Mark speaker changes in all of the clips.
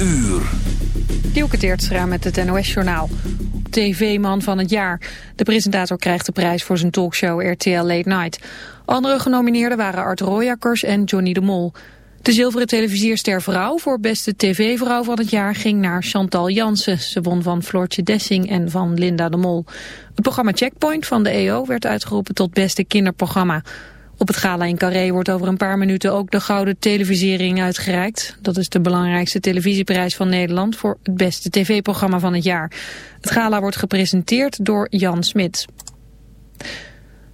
Speaker 1: uur.
Speaker 2: Dielke Teertstra met het NOS-journaal. TV-man van het jaar. De presentator krijgt de prijs voor zijn talkshow RTL Late Night. Andere genomineerden waren Art Royakkers en Johnny de Mol. De zilveren televisierster vrouw voor beste tv-vrouw van het jaar ging naar Chantal Jansen. Ze won van Floortje Dessing en van Linda de Mol. Het programma Checkpoint van de EO werd uitgeroepen tot beste kinderprogramma. Op het gala in Carré wordt over een paar minuten ook de Gouden Televisiering uitgereikt. Dat is de belangrijkste televisieprijs van Nederland voor het beste tv-programma van het jaar. Het gala wordt gepresenteerd door Jan Smit.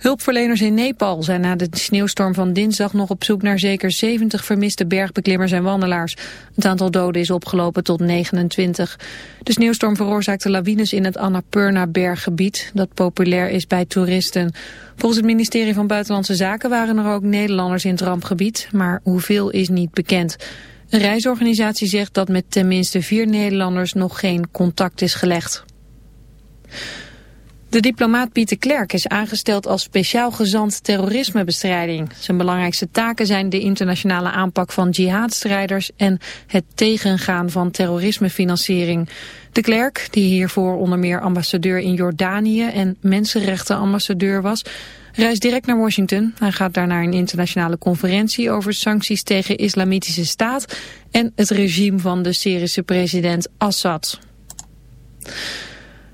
Speaker 2: Hulpverleners in Nepal zijn na de sneeuwstorm van dinsdag nog op zoek naar zeker 70 vermiste bergbeklimmers en wandelaars. Het aantal doden is opgelopen tot 29. De sneeuwstorm veroorzaakte lawines in het Annapurna-berggebied, dat populair is bij toeristen. Volgens het ministerie van Buitenlandse Zaken waren er ook Nederlanders in het rampgebied, maar hoeveel is niet bekend. Een reisorganisatie zegt dat met tenminste vier Nederlanders nog geen contact is gelegd. De diplomaat Pieter Klerk is aangesteld als speciaal gezant terrorismebestrijding. Zijn belangrijkste taken zijn de internationale aanpak van jihadstrijders en het tegengaan van terrorismefinanciering. De Klerk, die hiervoor onder meer ambassadeur in Jordanië en mensenrechtenambassadeur was, reist direct naar Washington. Hij gaat daar naar een internationale conferentie over sancties tegen islamitische staat en het regime van de Syrische president Assad.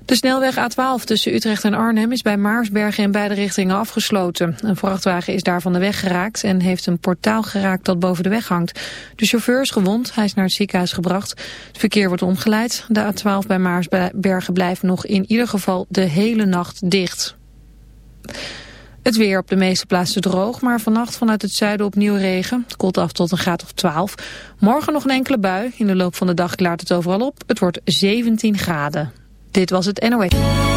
Speaker 2: De snelweg A12 tussen Utrecht en Arnhem is bij Maarsbergen in beide richtingen afgesloten. Een vrachtwagen is daar van de weg geraakt en heeft een portaal geraakt dat boven de weg hangt. De chauffeur is gewond, hij is naar het ziekenhuis gebracht. Het verkeer wordt omgeleid. De A12 bij Maarsbergen blijft nog in ieder geval de hele nacht dicht. Het weer op de meeste plaatsen droog, maar vannacht vanuit het zuiden opnieuw regen. Het koelt af tot een graad of 12. Morgen nog een enkele bui. In de loop van de dag klaart het overal op. Het wordt 17 graden. Dit was het NOS.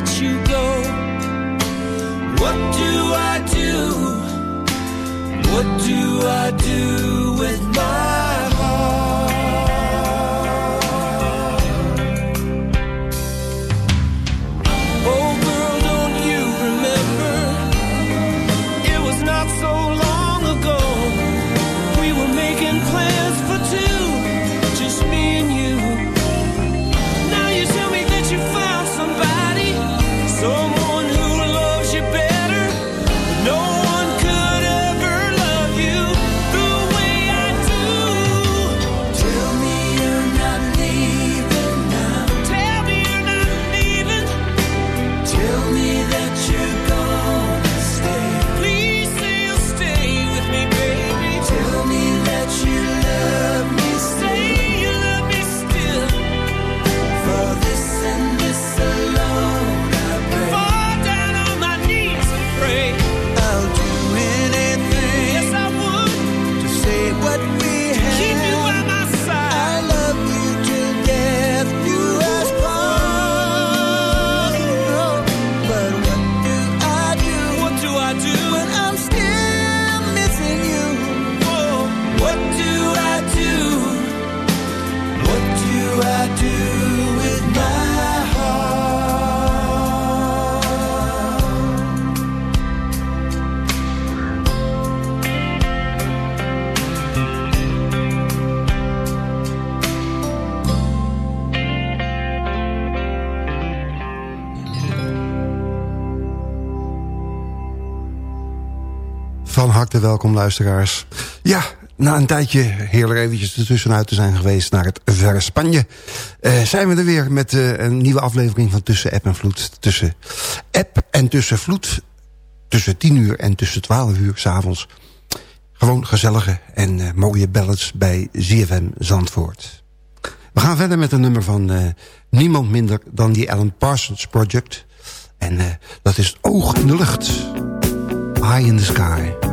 Speaker 3: Let you go. What do I do? What do I do with my
Speaker 4: welkom luisteraars. Ja, na een tijdje heerlijk eventjes ertussenuit te zijn geweest naar het verre Spanje... Uh, zijn we er weer met uh, een nieuwe aflevering van Tussen App en Vloed. Tussen app en tussen vloed. Tussen 10 uur en tussen 12 uur s'avonds. Gewoon gezellige en uh, mooie ballads bij ZFM Zandvoort. We gaan verder met een nummer van niemand minder dan die Alan Parsons Project. En dat is Oog in de Lucht. High in the Sky.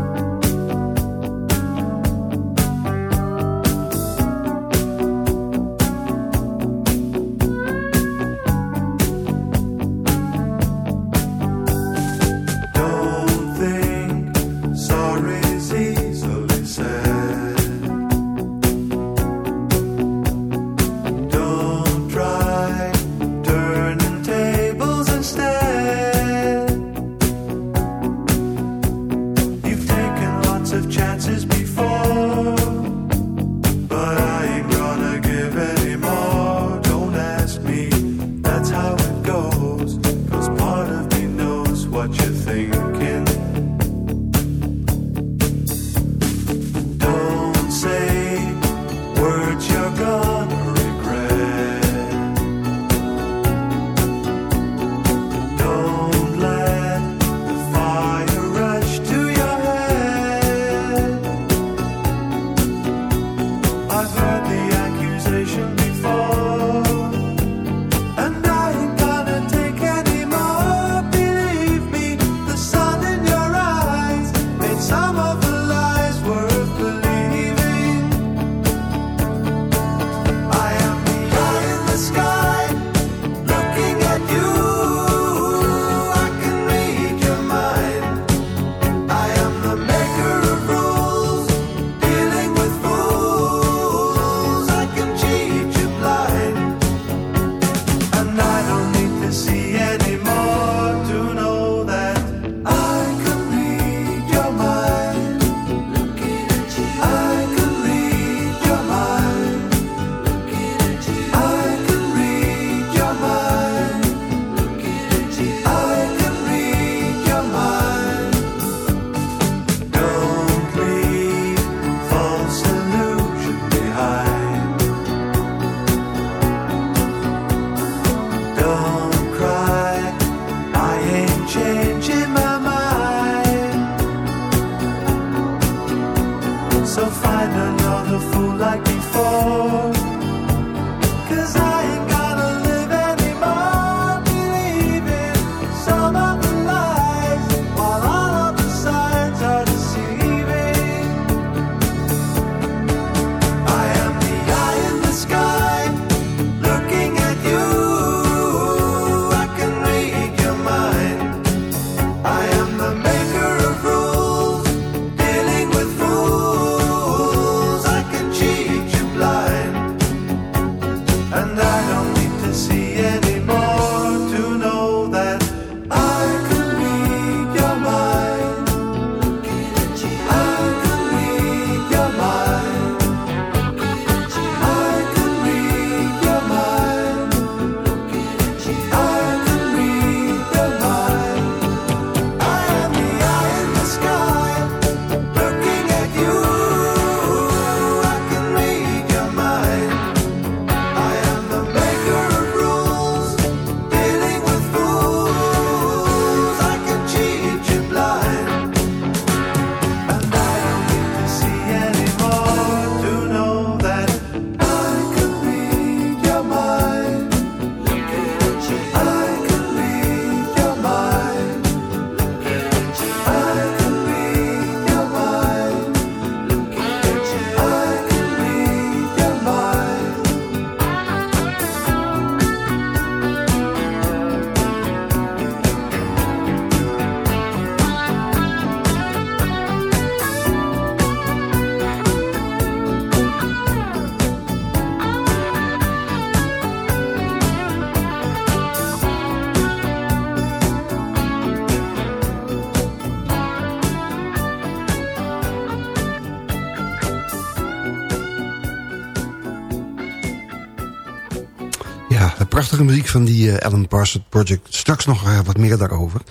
Speaker 5: Muziek van die uh, Alan Parsons Project. Straks nog uh, wat meer daarover.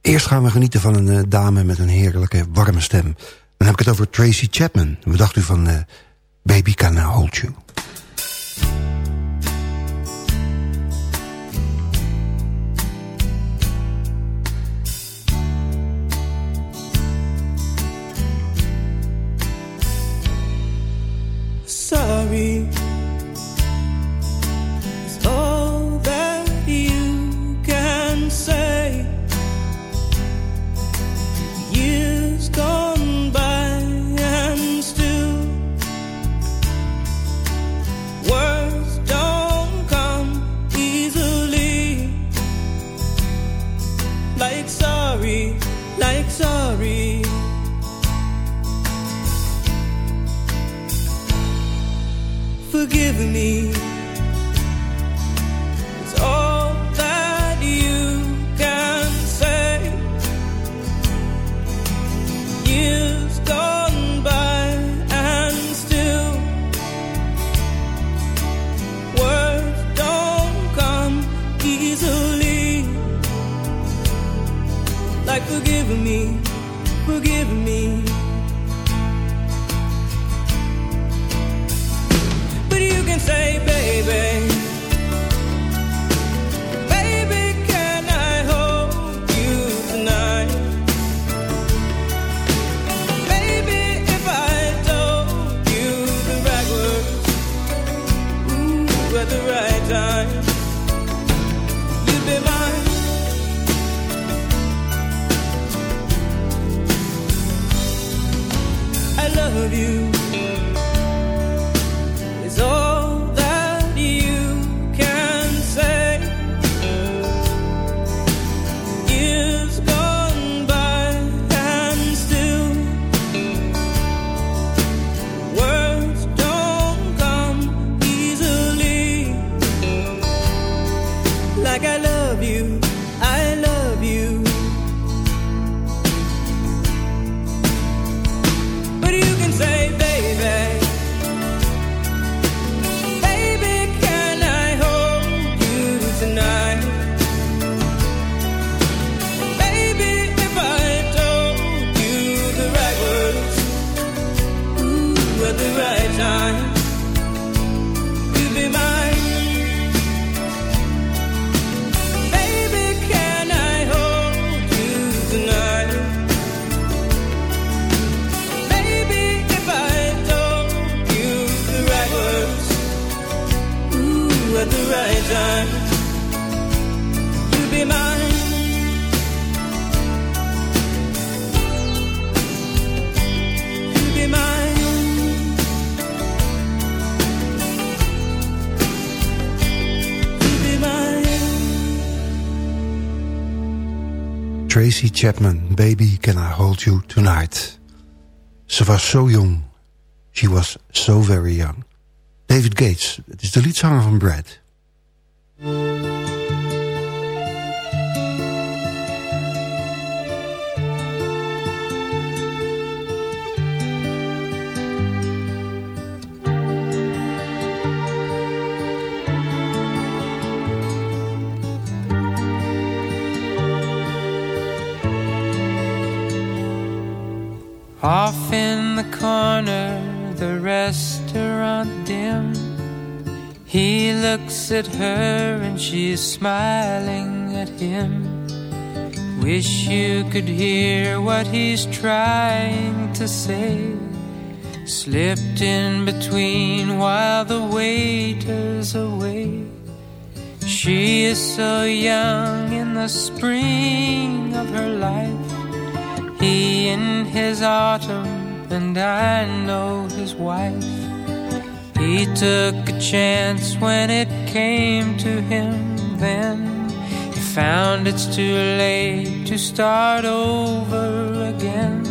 Speaker 5: Eerst gaan we genieten van een uh, dame met een heerlijke warme stem. Dan heb ik het over Tracy Chapman. Wat dacht u van Baby Can I Hold You?
Speaker 1: like sorry, like sorry. Forgive me. forgive me. at the right time. You'll be mine. Baby, can I hold you tonight? Maybe if I told you the right words, ooh, at the right time.
Speaker 5: Tracy Chapman, Baby Can I Hold You Tonight. Ze was zo jong. She was so very young. David Gates, het is de liedzanger van Brad.
Speaker 6: Off in the corner, the restaurant dim. He looks at her and she's smiling at him. Wish you could hear what he's trying to say. Slipped in between while the waiter's away. She is so young in the spring of her life. He in his autumn, and I know his wife. He took a chance when it came to him then. He found it's too late to start over again.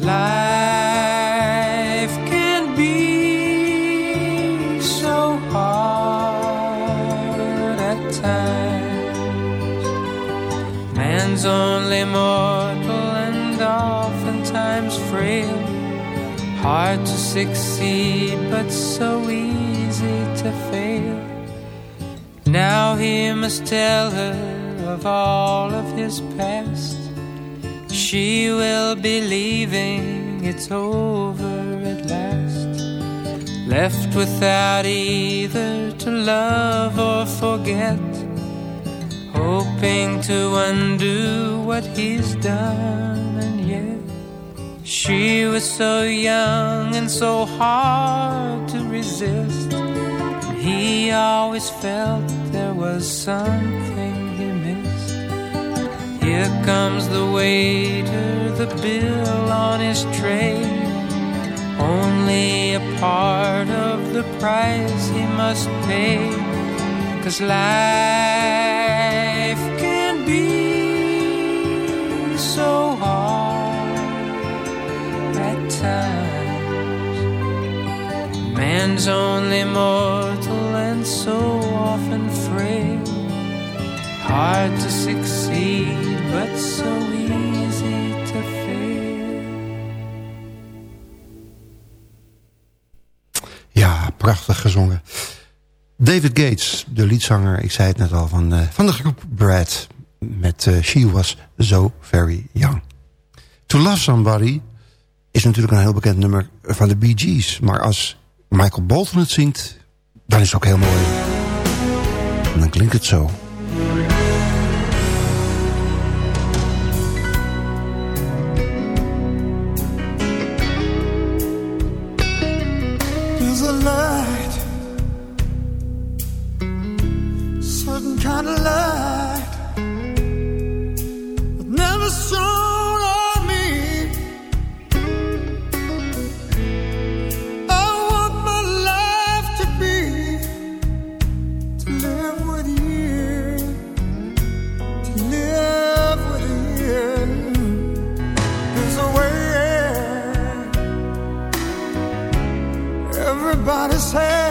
Speaker 6: Life can be so hard at times. Man's only mortal Hard to succeed, but so easy to fail. Now he must tell her of all of his past. She will be leaving, it's over at last. Left without either to love or forget. Hoping to undo what he's done, she was so young and so hard to resist. He always felt there was something he missed. Here comes the waiter, the bill on his tray. Only a part of the price he must pay. Cause life can be so hard Man's only mortal and so often frail. Hard to succeed, but so easy to fail.
Speaker 5: Ja, prachtig gezongen. David Gates, de liedzanger, ik zei het net al, van, uh, van de groep Brad. Met uh, She Was So Very Young. To Love Somebody is natuurlijk een heel bekend nummer van de Bee Gees. Maar als Michael Bolton het zingt, dan is het ook heel mooi. En dan klinkt het zo.
Speaker 7: Certain kind of light,
Speaker 8: say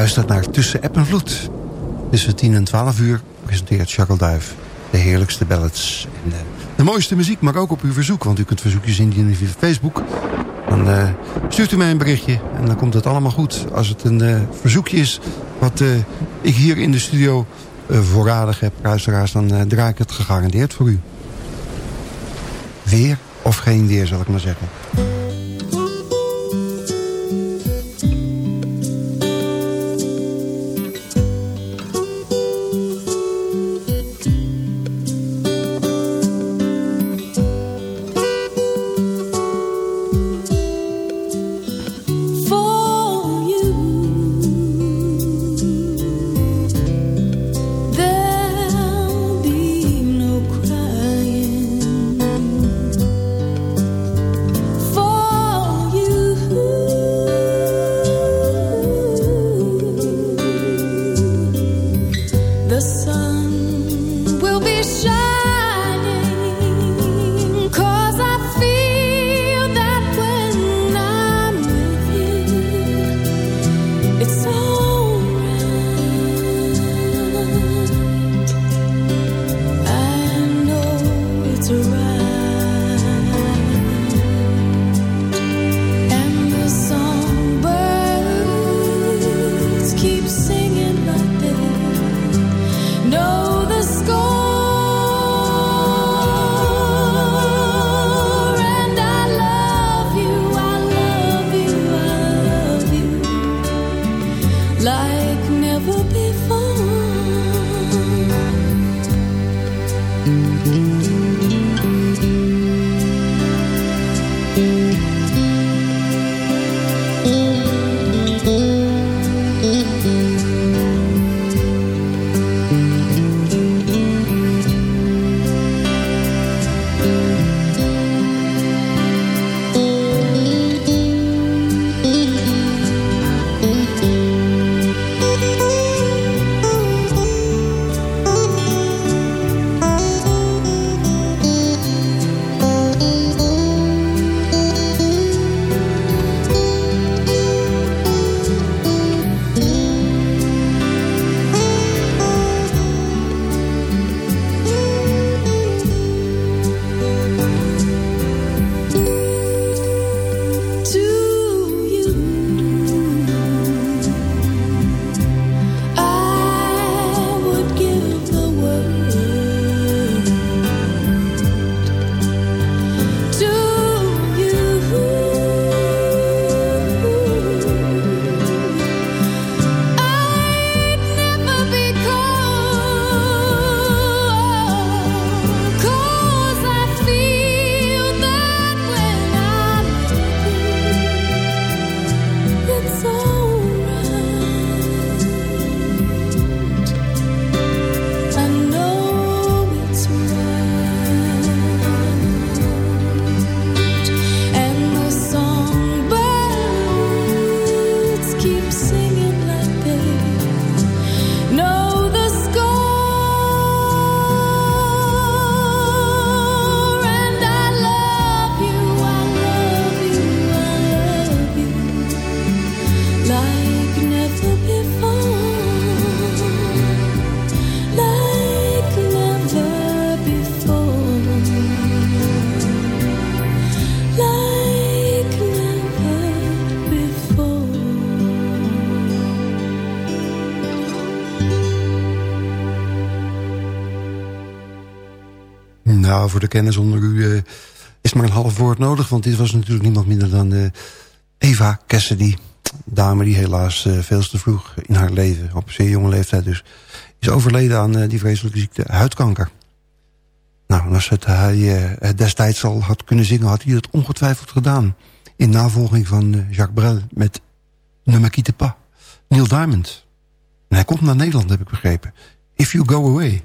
Speaker 8: luistert naar Tussen App en Vloed. Tussen 10 en 12 uur presenteert Jacques Duif de heerlijkste ballads. En, uh, de mooiste muziek, maar ook op uw verzoek. Want u kunt verzoekjes indienen via Facebook. Dan uh, stuurt u mij een berichtje en dan komt het allemaal goed. Als het een uh, verzoekje is wat ik hier in de studio voorradig heb, luisteraars... dan draai ik het gegarandeerd voor u. Weer of geen weer, zal ik maar zeggen. De kennis onder u uh, is maar een half woord nodig. Want dit was natuurlijk niemand minder dan uh, Eva Cassidy. Dame die helaas uh, veel te vroeg in haar leven, op zeer jonge leeftijd dus... is overleden aan die vreselijke ziekte huidkanker. Nou, als hij destijds al had kunnen zingen... had hij het ongetwijfeld gedaan. In navolging van Jacques Brel met Ne me quitte pas. Neil Diamond. En hij komt naar Nederland, heb ik begrepen. If You Go Away...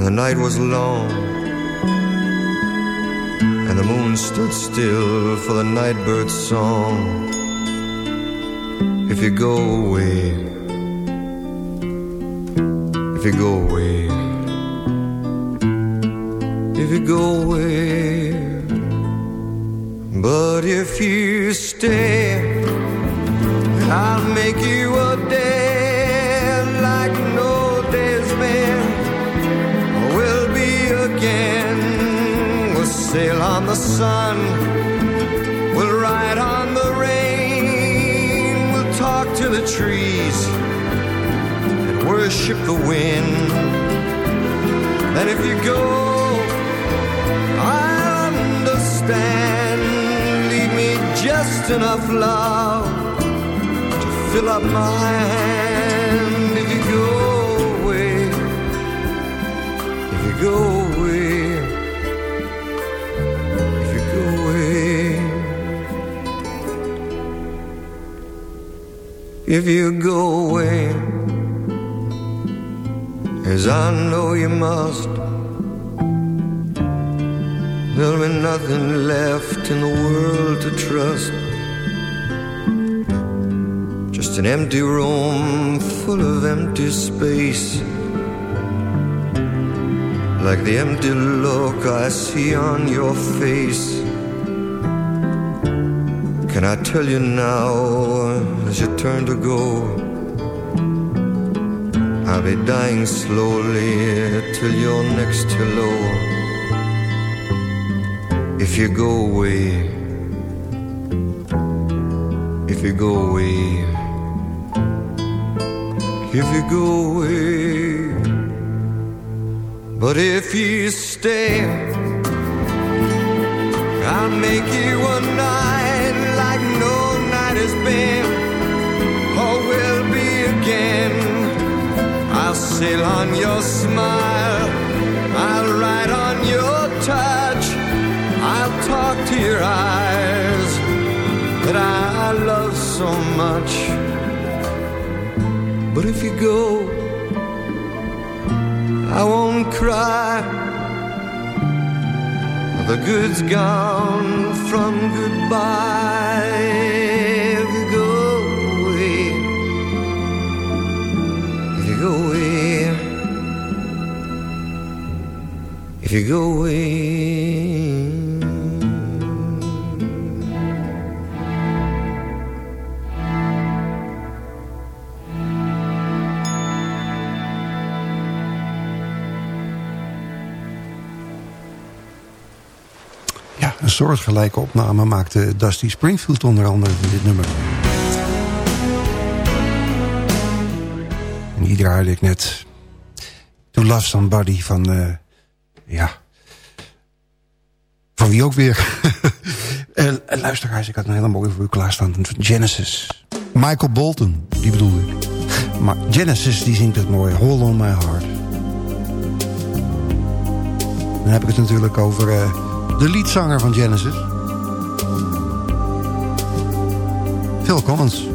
Speaker 9: and the night was long. And the moon stood still for the nightbird's song. If you go away if you go away if you go away. But if you stay I'll make you a day sail on the sun. We'll ride on the rain. We'll talk to the trees and worship the wind. And if you go, I'll understand. Leave me just enough love to fill up my hand. If you go away, if you go if you go away, as I know you must. There'll be nothing left in the world to trust. Just an empty room full of empty space. Like the empty look I see on your face. Can I tell you now, as you turn to go, I'll be dying slowly till your next to hello. If you go away, if you go away, if you go away, but if you stay, I'll make you a night been or will be again. I'll sail on your smile, I'll ride on your touch, I'll talk to your eyes that I love so much. But if you go, I won't cry. The good's gone from goodbye. Go away.
Speaker 5: soortgelijke opname maakte Dusty Springfield onder andere dit nummer. En draaide ik net. To Love Somebody van, uh, ja... Van wie ook weer. uh, luisteraars, ik had een hele mooie voor u klaarstaan. Genesis. Michael Bolton, die bedoel ik. Maar Genesis, die zingt het mooi. Hold on my heart. Dan heb ik het natuurlijk over... Uh, de liedzanger van Genesis. Phil Collins.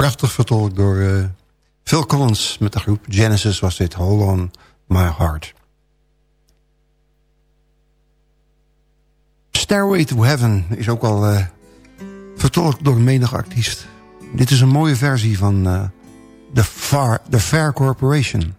Speaker 10: Prachtig vertolkt door uh, Phil Collins met de groep Genesis was dit Hold On My Heart. Stairway to Heaven is ook al uh, vertolkt door menig artiest. Dit is een mooie versie van The, Far, The Fair Corporation.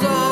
Speaker 10: so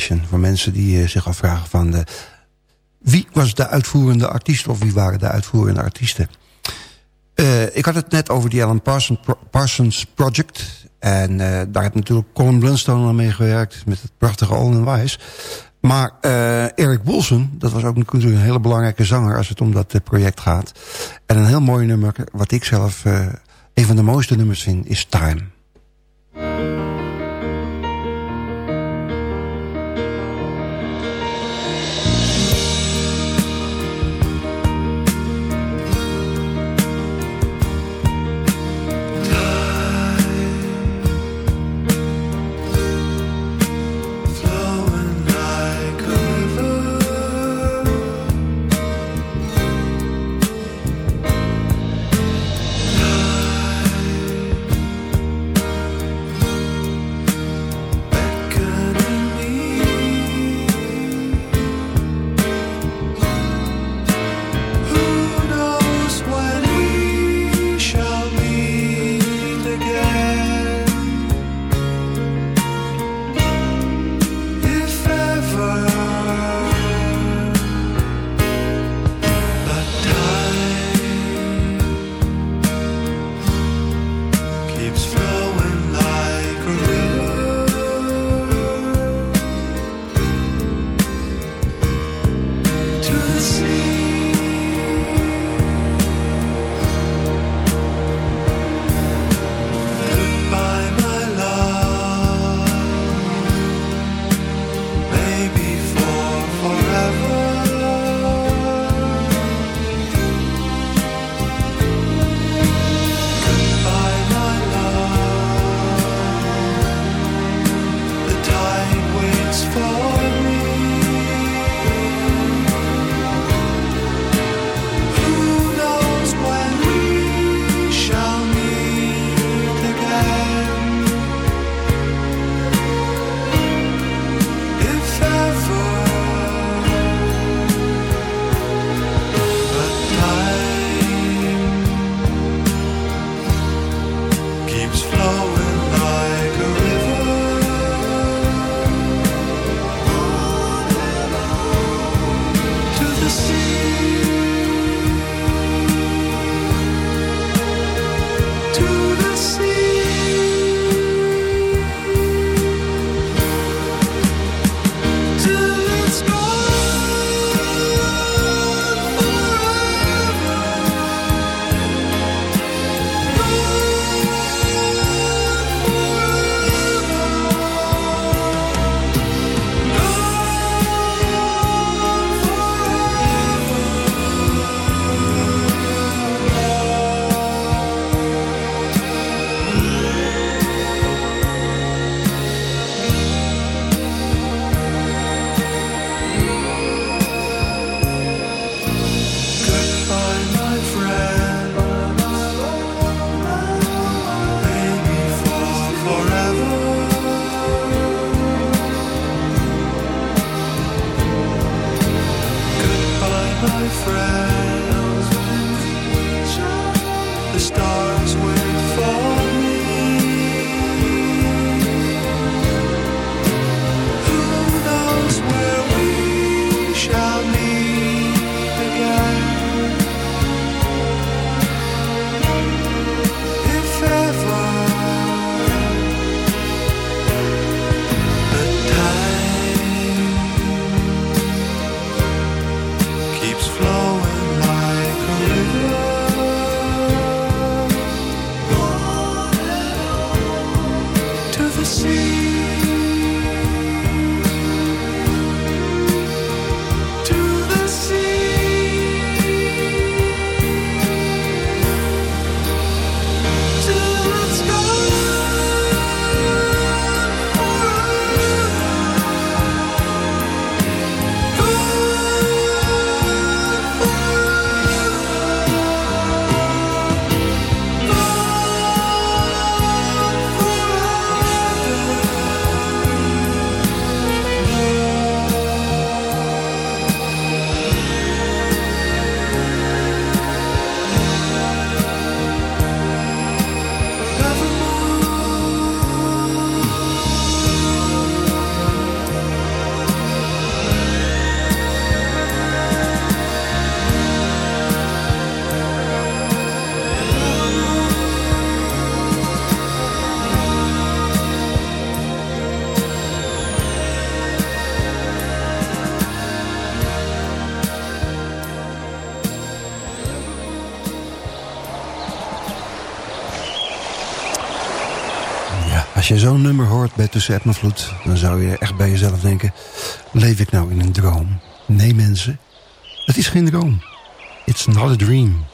Speaker 10: Corporation. Voor mensen die eh, zich afvragen van... De, wie was de uitvoerende artiest of wie waren de uitvoerende artiesten? Uh, ik had het net over die Alan Parsons, Parsons Project. En uh, daar heeft natuurlijk Colin Blunstone aan meegewerkt... met het prachtige All in Wise. Maar Eric Bolson, dat was ook natuurlijk een hele belangrijke zanger... als het om dat project gaat. En een heel mooi nummer, wat ik zelf een van de mooiste nummers vind, is Time.
Speaker 5: Je zo'n nummer hoort bij Tussen App Vloed... dan zou je echt bij jezelf denken... leef ik nou in een droom? Nee mensen, het is geen droom. It's not a dream.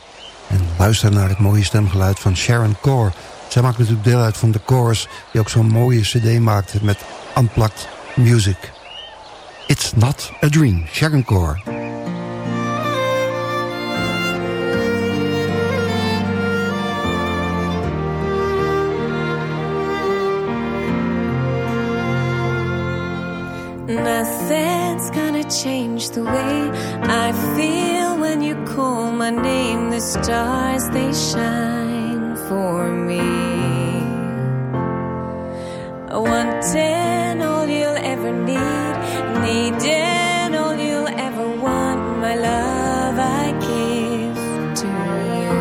Speaker 5: En luister naar het mooie stemgeluid van Sharon Core. Zij maakt natuurlijk deel uit van de Chorus... die ook zo'n mooie cd maakte met Unplugged Music. It's not a dream, Sharon Core.
Speaker 8: The stars they shine for me. Wanting all you'll ever need, needing all you'll ever want. My love I give to you.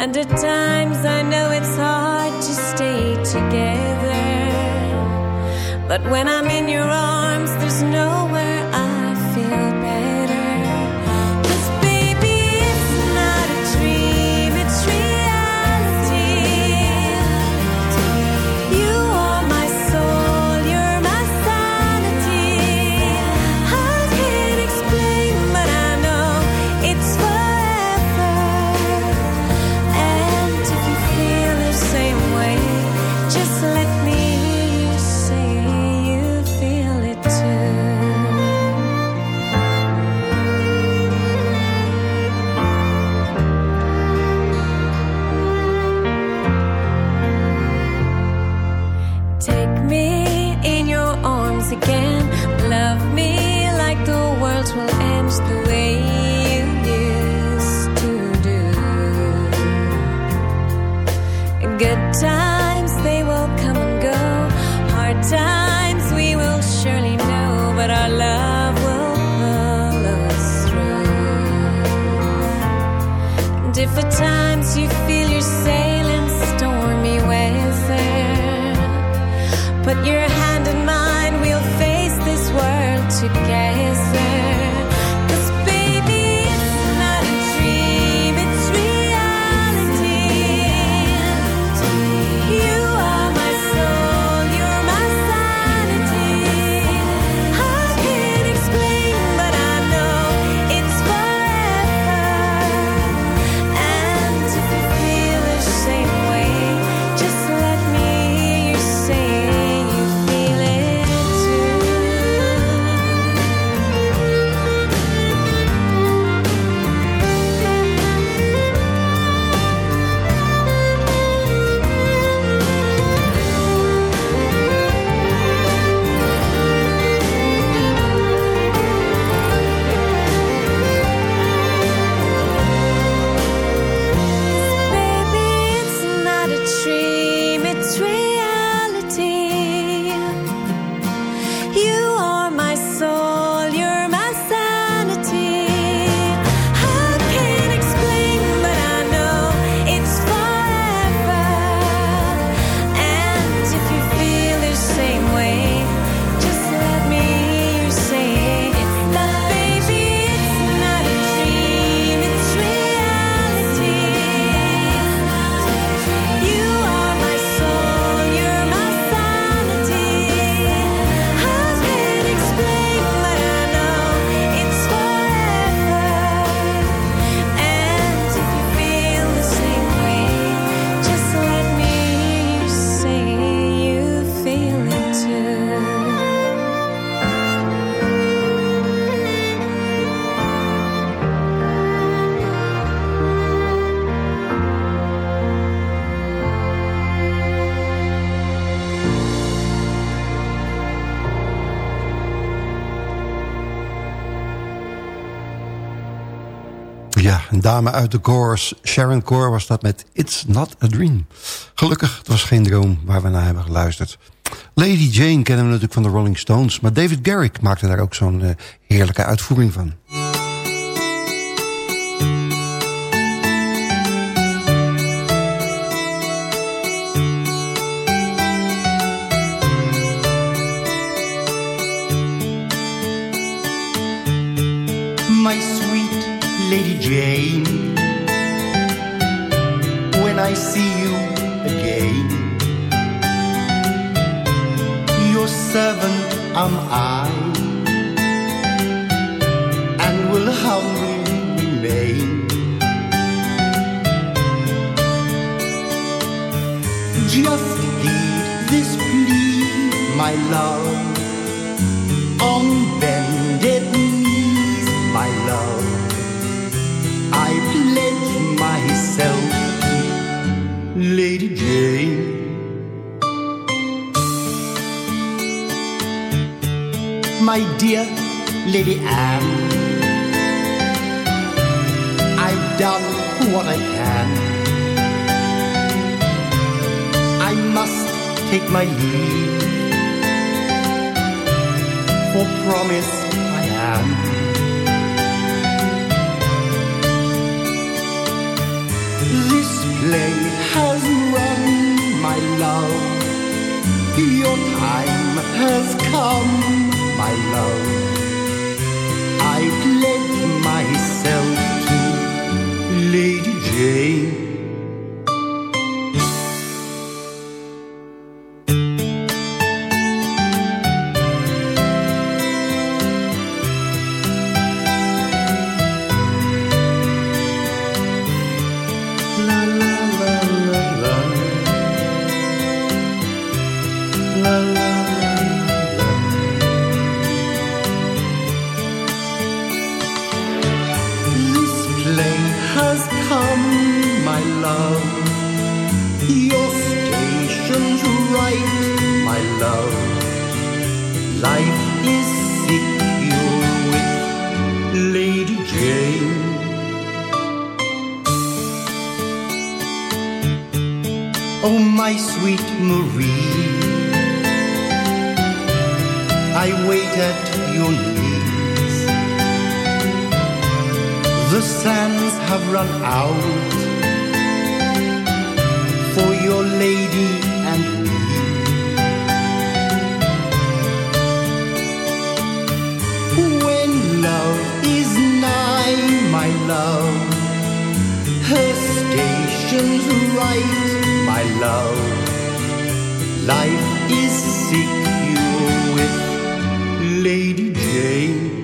Speaker 8: And at times I know it's hard to stay together. But when I'm in your arms, there's nowhere
Speaker 5: dame uit de chorus, Sharon Core, was dat met It's Not a Dream. Gelukkig, het was geen droom waar we naar hebben geluisterd. Lady Jane kennen we natuurlijk van de Rolling Stones... maar David Garrick maakte daar ook zo'n uh, heerlijke uitvoering van.
Speaker 11: seven am I. dear Lady Anne. I've done what I can. I must take my leave. For promise I am. This play has run, my love. Your time has come, my love. I pledge myself to Lady Jane. Oh, my sweet Marie, I wait at your knees. The sands have run out for your lady and me. When love is nigh, my love, her station's right, my love. Life is secure with Lady Jane.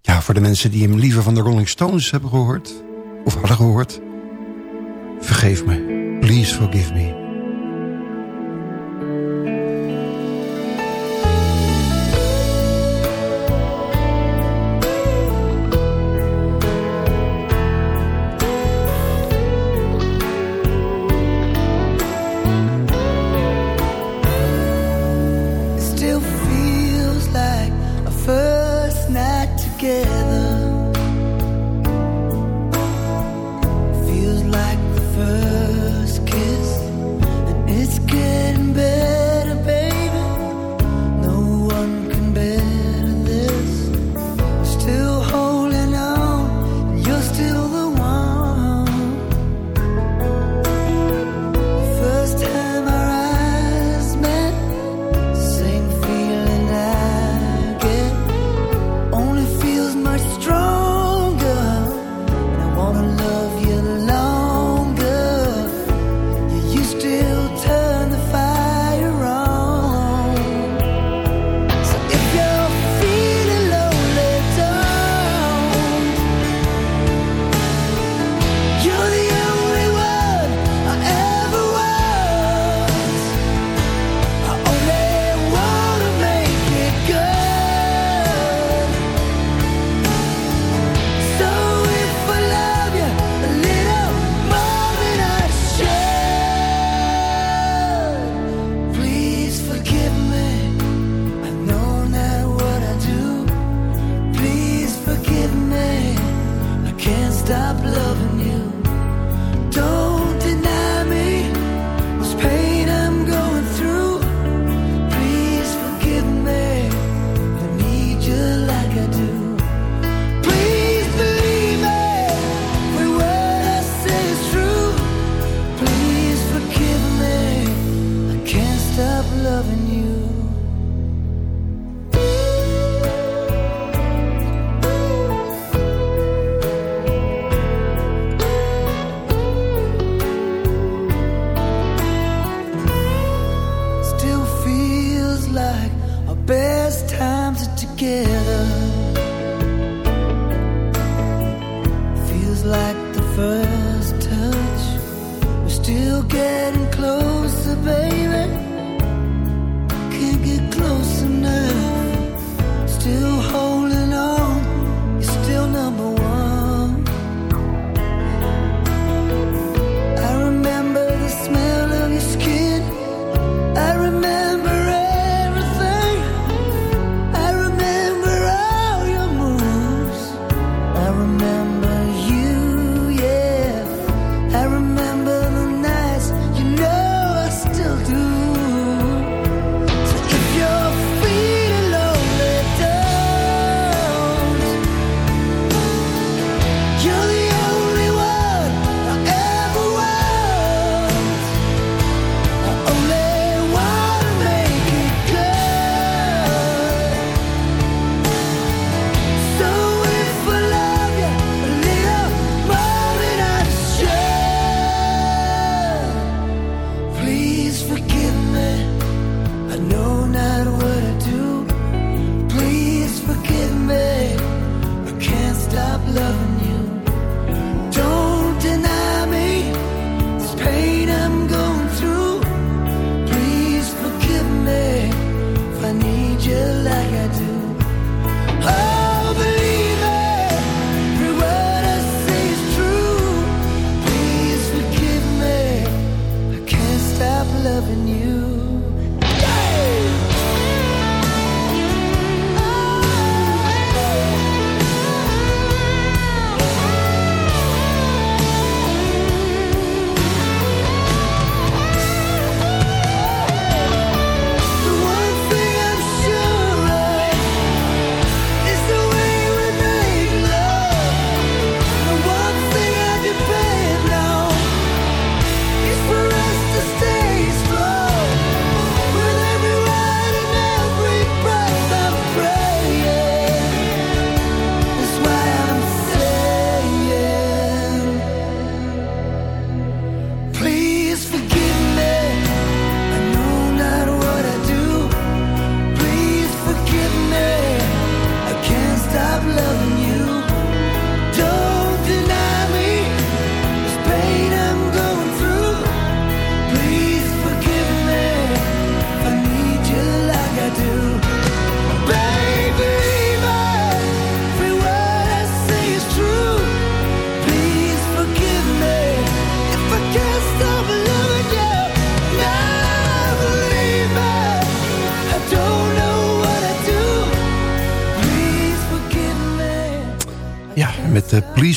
Speaker 5: Ja, voor de mensen die hem liever van de Rolling Stones hebben gehoord... of hadden gehoord... vergeef me. Please forgive me.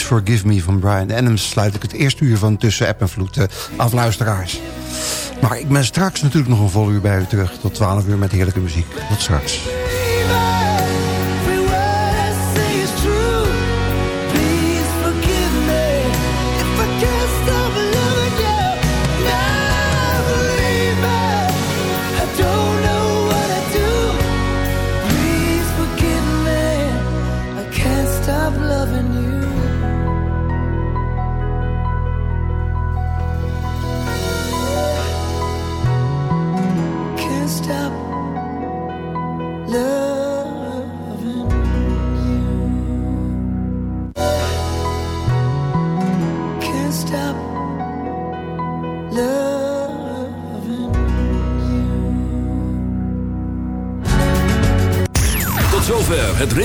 Speaker 12: Forgive Me van Brian Adams... sluit ik het eerste uur van Tussen App en Vloed uh, af, luisteraars. Maar ik ben straks natuurlijk nog een vol uur bij u terug. Tot 12 uur met heerlijke muziek. Tot straks.